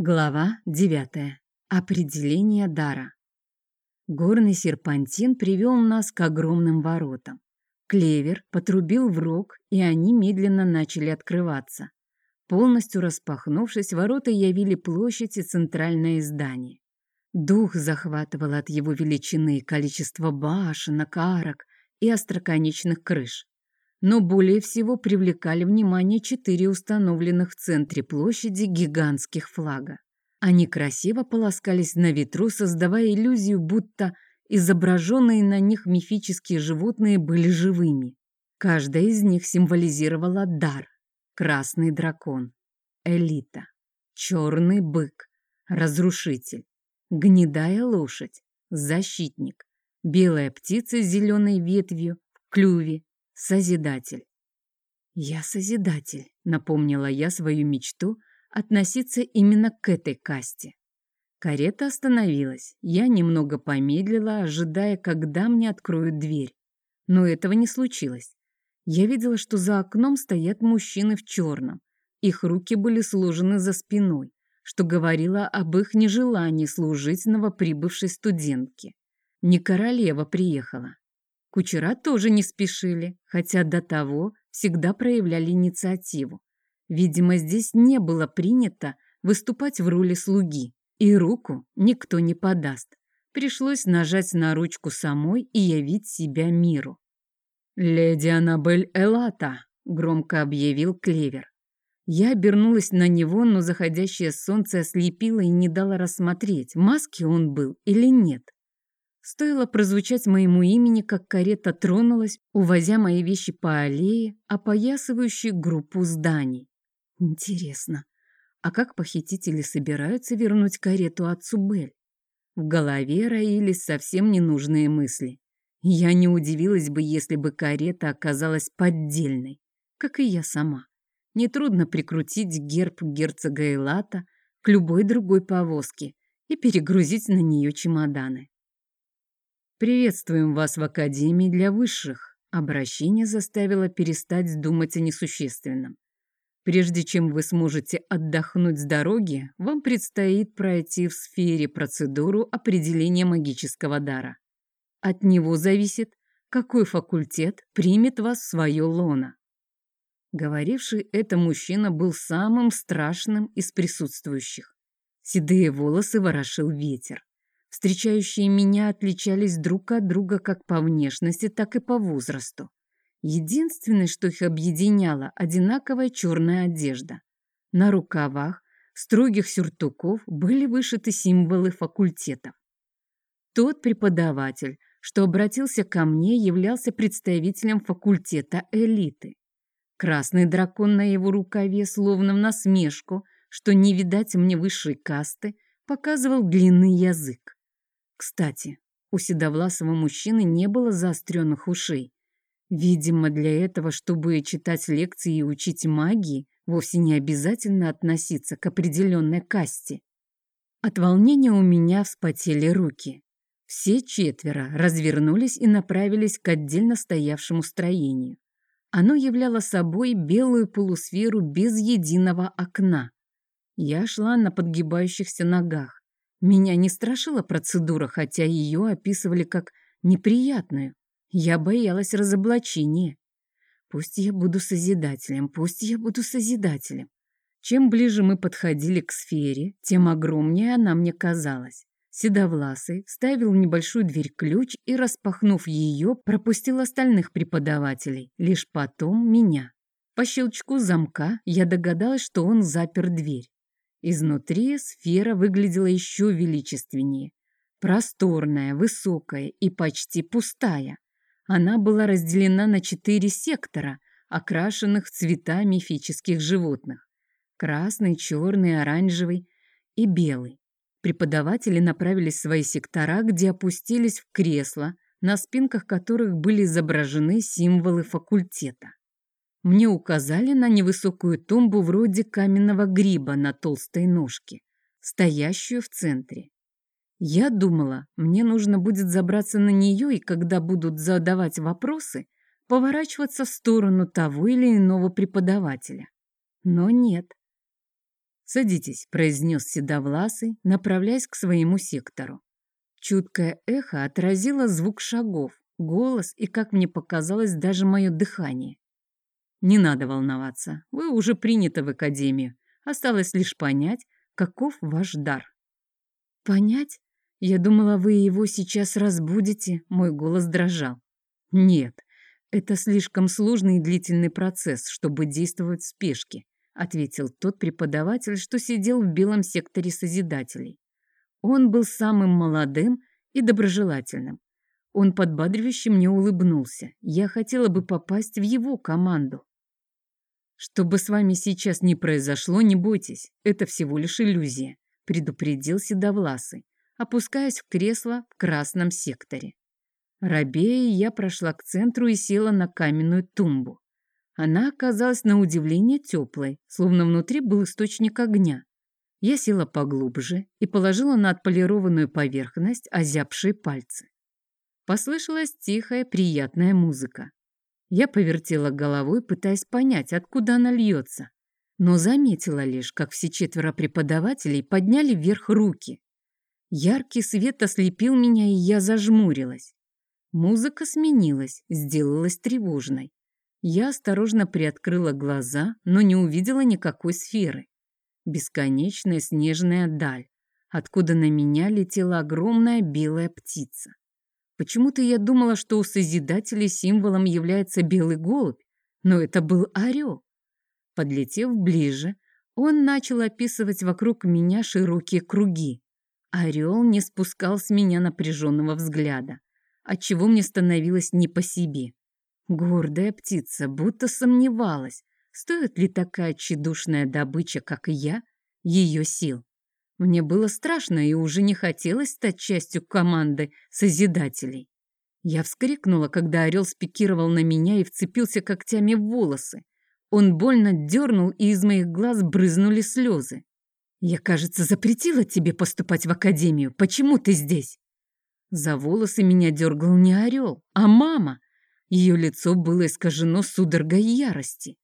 Глава 9. Определение дара. Горный серпантин привел нас к огромным воротам. Клевер потрубил в рог, и они медленно начали открываться. Полностью распахнувшись, ворота явили площадь и центральное здание. Дух захватывал от его величины количество башенок, арок и остроконечных крыш. Но более всего привлекали внимание четыре установленных в центре площади гигантских флага. Они красиво полоскались на ветру, создавая иллюзию, будто изображенные на них мифические животные были живыми. Каждая из них символизировала дар. Красный дракон, элита, черный бык, разрушитель, гнедая лошадь, защитник, белая птица с зеленой ветвью в клюве, Созидатель. «Я Созидатель», — напомнила я свою мечту относиться именно к этой касте. Карета остановилась. Я немного помедлила, ожидая, когда мне откроют дверь. Но этого не случилось. Я видела, что за окном стоят мужчины в черном. Их руки были сложены за спиной, что говорило об их нежелании служить новоприбывшей студентке. Не королева приехала, Кучера тоже не спешили, хотя до того всегда проявляли инициативу. Видимо, здесь не было принято выступать в роли слуги, и руку никто не подаст. Пришлось нажать на ручку самой и явить себя миру. «Леди Аннабель Элата», — громко объявил Клевер. Я обернулась на него, но заходящее солнце ослепило и не дало рассмотреть, маски он был или нет. Стоило прозвучать моему имени, как карета тронулась, увозя мои вещи по аллее, опоясывающей группу зданий. Интересно, а как похитители собираются вернуть карету отцу Бель? В голове роились совсем ненужные мысли. Я не удивилась бы, если бы карета оказалась поддельной, как и я сама. Нетрудно прикрутить герб герцога Элата к любой другой повозке и перегрузить на нее чемоданы. «Приветствуем вас в Академии для высших». Обращение заставило перестать думать о несущественном. Прежде чем вы сможете отдохнуть с дороги, вам предстоит пройти в сфере процедуру определения магического дара. От него зависит, какой факультет примет вас в свое лоно. Говоривший это мужчина был самым страшным из присутствующих. Седые волосы ворошил ветер. Встречающие меня отличались друг от друга как по внешности, так и по возрасту. Единственное, что их объединяло, одинаковая черная одежда. На рукавах строгих сюртуков были вышиты символы факультетов. Тот преподаватель, что обратился ко мне, являлся представителем факультета элиты. Красный дракон на его рукаве, словно в насмешку, что не видать мне высшей касты, показывал длинный язык. Кстати, у седовласого мужчины не было заостренных ушей. Видимо, для этого, чтобы читать лекции и учить магии, вовсе не обязательно относиться к определенной касте. От волнения у меня вспотели руки. Все четверо развернулись и направились к отдельно стоявшему строению. Оно являло собой белую полусферу без единого окна. Я шла на подгибающихся ногах. Меня не страшила процедура, хотя ее описывали как неприятную. Я боялась разоблачения. Пусть я буду созидателем, пусть я буду созидателем. Чем ближе мы подходили к сфере, тем огромнее она мне казалась. Седовласый вставил в небольшую дверь ключ и, распахнув ее, пропустил остальных преподавателей, лишь потом меня. По щелчку замка я догадалась, что он запер дверь. Изнутри сфера выглядела еще величественнее. Просторная, высокая и почти пустая. Она была разделена на четыре сектора, окрашенных в цвета мифических животных. Красный, черный, оранжевый и белый. Преподаватели направились в свои сектора, где опустились в кресла, на спинках которых были изображены символы факультета. Мне указали на невысокую тумбу вроде каменного гриба на толстой ножке, стоящую в центре. Я думала, мне нужно будет забраться на нее и, когда будут задавать вопросы, поворачиваться в сторону того или иного преподавателя. Но нет. «Садитесь», — произнес Седовласый, направляясь к своему сектору. Чуткое эхо отразило звук шагов, голос и, как мне показалось, даже мое дыхание. «Не надо волноваться, вы уже приняты в академию. Осталось лишь понять, каков ваш дар». «Понять? Я думала, вы его сейчас разбудите», — мой голос дрожал. «Нет, это слишком сложный и длительный процесс, чтобы действовать в спешке ответил тот преподаватель, что сидел в белом секторе Созидателей. Он был самым молодым и доброжелательным. Он подбадривающе мне улыбнулся. Я хотела бы попасть в его команду. «Что бы с вами сейчас ни произошло, не бойтесь, это всего лишь иллюзия», предупредил Седовласый, опускаясь в кресло в красном секторе. Рабея я прошла к центру и села на каменную тумбу. Она оказалась на удивление теплой, словно внутри был источник огня. Я села поглубже и положила на отполированную поверхность озябшие пальцы. Послышалась тихая, приятная музыка. Я повертела головой, пытаясь понять, откуда она льется, но заметила лишь, как все четверо преподавателей подняли вверх руки. Яркий свет ослепил меня, и я зажмурилась. Музыка сменилась, сделалась тревожной. Я осторожно приоткрыла глаза, но не увидела никакой сферы. Бесконечная снежная даль, откуда на меня летела огромная белая птица. Почему-то я думала, что у Созидателей символом является белый голубь, но это был орел. Подлетев ближе, он начал описывать вокруг меня широкие круги. Орел не спускал с меня напряженного взгляда, отчего мне становилось не по себе. Гордая птица будто сомневалась, стоит ли такая тщедушная добыча, как я, ее сил. Мне было страшно и уже не хотелось стать частью команды Созидателей. Я вскрикнула, когда орел спикировал на меня и вцепился когтями в волосы. Он больно дернул, и из моих глаз брызнули слезы. «Я, кажется, запретила тебе поступать в академию. Почему ты здесь?» За волосы меня дергал не орел, а мама, ее лицо было искажено судорогой ярости.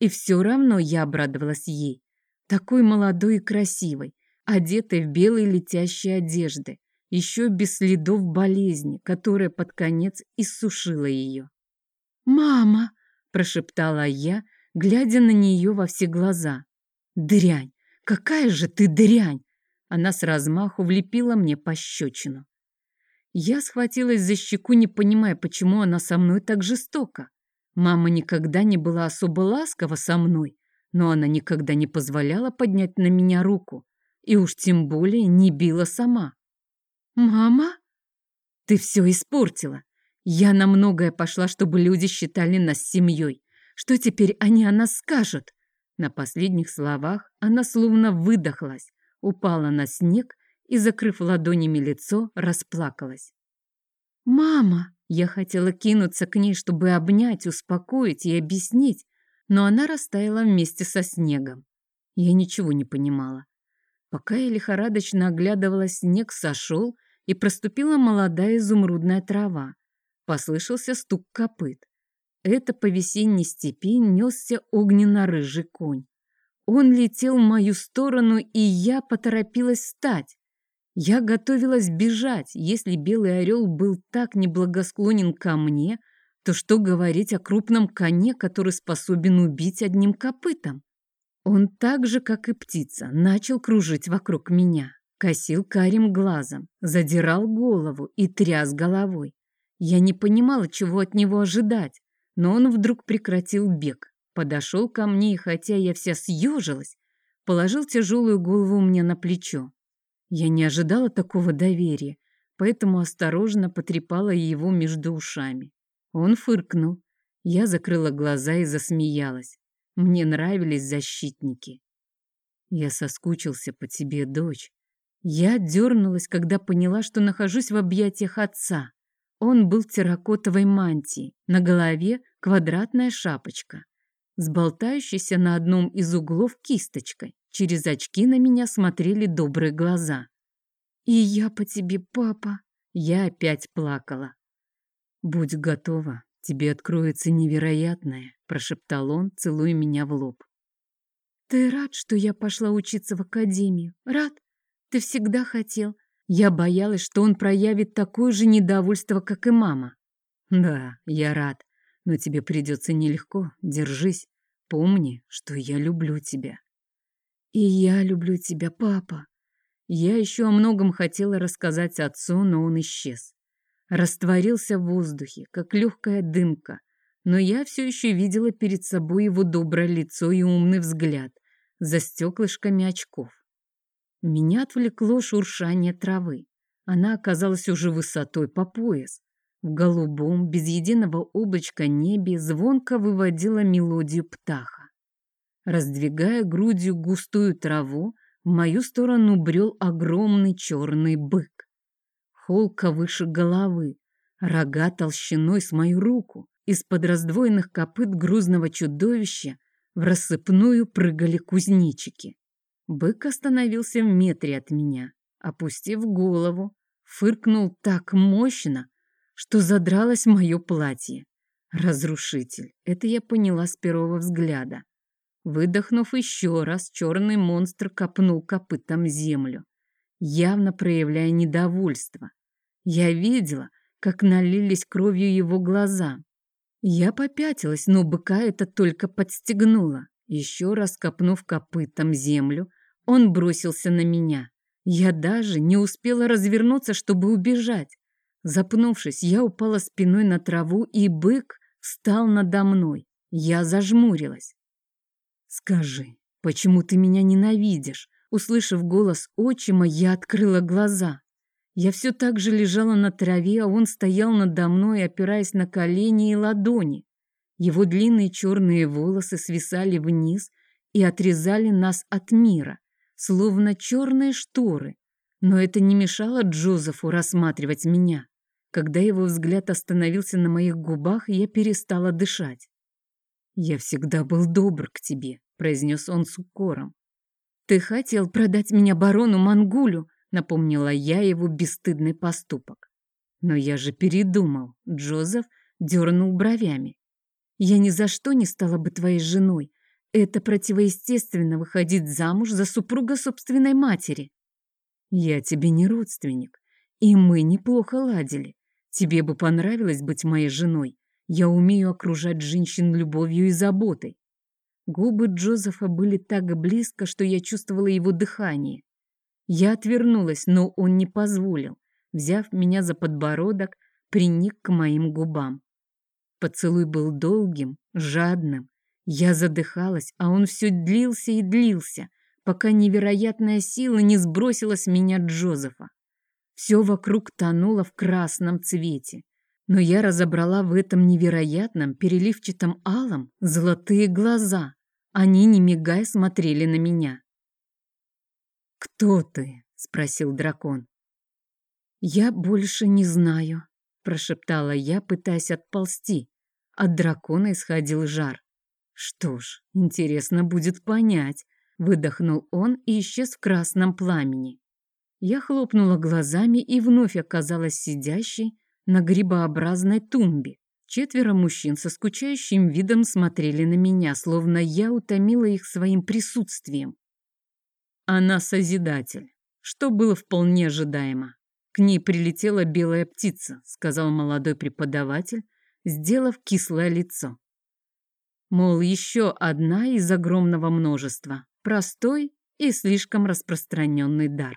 И все равно я обрадовалась ей. Такой молодой и красивой, одетой в белые летящие одежды, еще без следов болезни, которая под конец иссушила ее. «Мама!» – прошептала я, глядя на нее во все глаза. «Дрянь! Какая же ты дрянь!» Она с размаху влепила мне пощечину. Я схватилась за щеку, не понимая, почему она со мной так жестока. Мама никогда не была особо ласкова со мной, но она никогда не позволяла поднять на меня руку, и уж тем более не била сама. «Мама? Ты все испортила. Я на многое пошла, чтобы люди считали нас семьей. Что теперь они о нас скажут?» На последних словах она словно выдохлась, упала на снег и, закрыв ладонями лицо, расплакалась. «Мама!» Я хотела кинуться к ней, чтобы обнять, успокоить и объяснить, но она растаяла вместе со снегом. Я ничего не понимала. Пока я лихорадочно оглядывала, снег сошел, и проступила молодая изумрудная трава. Послышался стук копыт. Это по весенней степи несся огненно-рыжий конь. Он летел в мою сторону, и я поторопилась встать. Я готовилась бежать. Если белый орел был так неблагосклонен ко мне, то что говорить о крупном коне, который способен убить одним копытом? Он так же, как и птица, начал кружить вокруг меня, косил карим глазом, задирал голову и тряс головой. Я не понимала, чего от него ожидать, но он вдруг прекратил бег, подошел ко мне и, хотя я вся съежилась, положил тяжелую голову мне на плечо. Я не ожидала такого доверия, поэтому осторожно потрепала его между ушами. Он фыркнул. Я закрыла глаза и засмеялась. Мне нравились защитники. Я соскучился по тебе, дочь. Я дернулась, когда поняла, что нахожусь в объятиях отца. Он был в терракотовой мантии, на голове квадратная шапочка, с болтающейся на одном из углов кисточкой. Через очки на меня смотрели добрые глаза. «И я по тебе, папа!» Я опять плакала. «Будь готова, тебе откроется невероятное», – прошептал он, целуя меня в лоб. Ты рад, что я пошла учиться в академию? Рад? Ты всегда хотел. Я боялась, что он проявит такое же недовольство, как и мама. Да, я рад, но тебе придется нелегко. Держись. Помни, что я люблю тебя. И я люблю тебя, папа. Я еще о многом хотела рассказать отцу, но он исчез. Растворился в воздухе, как легкая дымка, но я все еще видела перед собой его доброе лицо и умный взгляд за стеклышками очков. Меня отвлекло шуршание травы. Она оказалась уже высотой по пояс. В голубом, без единого облачка небе звонко выводила мелодию птаха. Раздвигая грудью густую траву, в мою сторону брел огромный черный бык. Холка выше головы, рога толщиной с мою руку. Из-под раздвоенных копыт грузного чудовища в рассыпную прыгали кузнечики. Бык остановился в метре от меня, опустив голову, фыркнул так мощно, что задралось мое платье. Разрушитель. Это я поняла с первого взгляда. Выдохнув еще раз, черный монстр копнул копытом землю, явно проявляя недовольство. Я видела, как налились кровью его глаза. Я попятилась, но быка это только подстегнуло. Еще раз копнув копытом землю, он бросился на меня. Я даже не успела развернуться, чтобы убежать. Запнувшись, я упала спиной на траву, и бык встал надо мной. Я зажмурилась. «Скажи, почему ты меня ненавидишь?» Услышав голос отчима, я открыла глаза. Я все так же лежала на траве, а он стоял надо мной, опираясь на колени и ладони. Его длинные черные волосы свисали вниз и отрезали нас от мира словно черные шторы, но это не мешало Джозефу рассматривать меня. Когда его взгляд остановился на моих губах, я перестала дышать. «Я всегда был добр к тебе», — произнес он с укором. «Ты хотел продать меня барону Мангулю», — напомнила я его бесстыдный поступок. «Но я же передумал», — Джозеф дернул бровями. «Я ни за что не стала бы твоей женой, это противоестественно выходить замуж за супруга собственной матери. Я тебе не родственник, и мы неплохо ладили. Тебе бы понравилось быть моей женой. Я умею окружать женщин любовью и заботой. Губы Джозефа были так близко, что я чувствовала его дыхание. Я отвернулась, но он не позволил. Взяв меня за подбородок, приник к моим губам. Поцелуй был долгим, жадным, я задыхалась, а он все длился и длился, пока невероятная сила не сбросила с меня Джозефа. Все вокруг тонуло в красном цвете, но я разобрала в этом невероятном переливчатом алом золотые глаза. Они, не мигая, смотрели на меня. «Кто ты?» — спросил дракон. «Я больше не знаю», — прошептала я, пытаясь отползти. От дракона исходил жар. Что ж, интересно будет понять. Выдохнул он и исчез в красном пламени. Я хлопнула глазами и вновь оказалась сидящей на грибообразной тумбе. Четверо мужчин со скучающим видом смотрели на меня, словно я утомила их своим присутствием. Она Созидатель, что было вполне ожидаемо. К ней прилетела белая птица, сказал молодой преподаватель, сделав кислое лицо. Мол, еще одна из огромного множества. Простой и слишком распространенный дар.